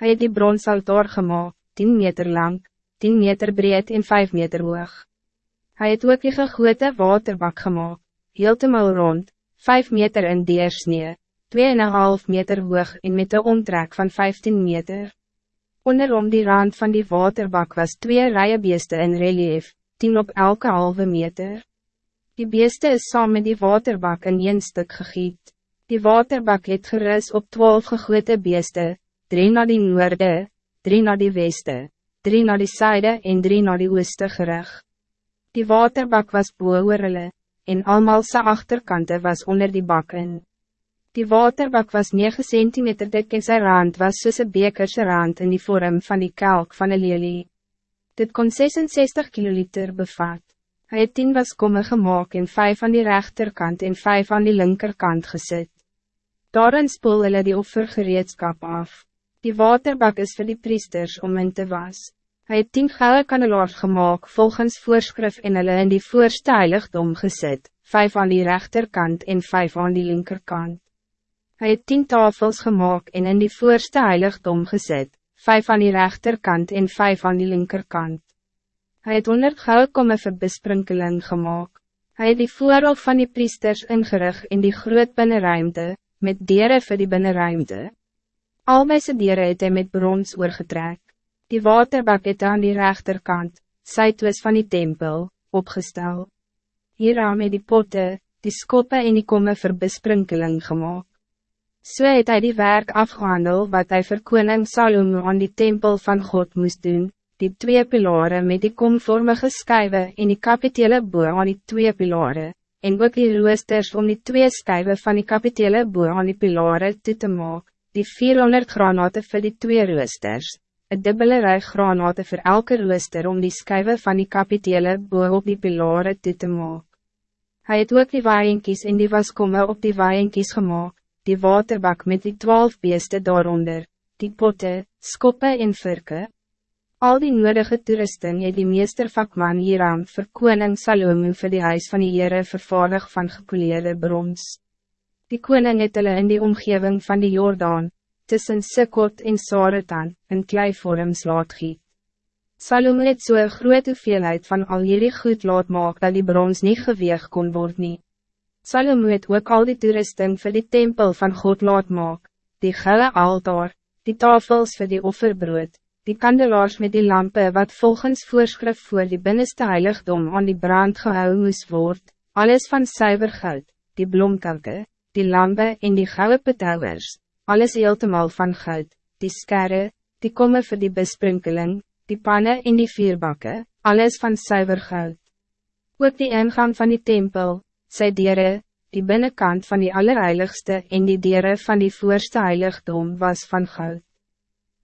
Hij het die bronsaltaar gemaakt, 10 meter lang, 10 meter breed en 5 meter hoog. Hij het ook die gegote waterbak gemaakt, heeltemal rond, 5 meter in deersnee, 2,5 meter hoog en met een omtrek van 15 meter. Onderom die rand van die waterbak was twee rijen beesten in relief, 10 op elke halve meter. Die beeste is saam met die waterbak in een stuk gegiet. Die waterbak het gerus op 12 gegote beeste, 3 naar die noorde, 3 naar die weste, 3 naar die zuide en 3 naar die ooste gerig. Die waterbak was boe oor hulle, en almal sy achterkante was onder die bak in. Die waterbak was 9 cm dik en sy rand was soos een bekerse rand in die vorm van die kelk van een lelie. Dit kon 66 kiloliter bevat. Hij het 10 waskomme gemaakt en 5 aan die rechterkant en 5 aan die linkerkant gezet. Daarin spoel hulle die offergereedskap af. Die waterbak is voor die priesters om in te was. Hij het tien gouden kandelaars gemaakt volgens voorschrift en hulle in die voorste heiligdom gezet, vijf aan die rechterkant en vijf aan die linkerkant. Hij het tien tafels gemaakt en in die voorste heiligdom gezet, vijf aan die rechterkant en vijf aan die linkerkant. Hij het honderd gouden komme vir besprinkeling gemaakt. Hij het die voorhof van die priesters ingerig in die groot binnenruimte, met dieren vir die binnenruimte. Al my se dieren het hy met brons oorgetrek. Die waterbak het aan die rechterkant, sytwis van die tempel, opgestel. Hieraan met die potte, die skoppe en die komme vir besprinkeling gemaakt. So het hy die werk afgehandel wat hij vir koning Salomo aan die tempel van God moest doen, die twee pilaren met die komvormige skywe en die kapitele boe aan die twee pilaren, en ook die roosters om die twee skywe van die kapitele boe aan die pilaren toe te maak, die 400 granaten vir die twee roosters, een dubbele rij granate voor elke rooster om die skywe van die kapitele boe op die pilare toe te maak. Hij het ook die waaienkies en die waskomme op die waaienkies gemaakt, die waterbak met die twaalf beeste daaronder, die potte, skoppe en virke. Al die nodige toerusting het die meester vakman hieraan vir koning Salome vir die huis van die Heere vervaardig van gepoleerde brons. Die koning het hulle in die omgeving van die Jordaan, tussen Sikkot en Saretan, in kleivorms laat giet. Salome het so een groot hoeveelheid van al hierdie goed laat maak dat die brons niet geweeg kon word nie. Salome het ook al die toerusting vir die tempel van God laat maak, die gelle altaar, die tafels voor die offerbrood, die kandelaars met die lampen wat volgens voorschrift voor die binnenste heiligdom aan die brand gehou moes word, alles van zuiver goud, die blomkelke, die lampen en die gouden petouwers, alles heeltemal van goud, die skerre, die komme vir die besprinkeling, die pannen en die vierbakke, alles van zuiver goud. Ook die ingang van die tempel, sy dieren, die binnenkant van die allerheiligste en die dieren van die voorste heiligdom was van goud.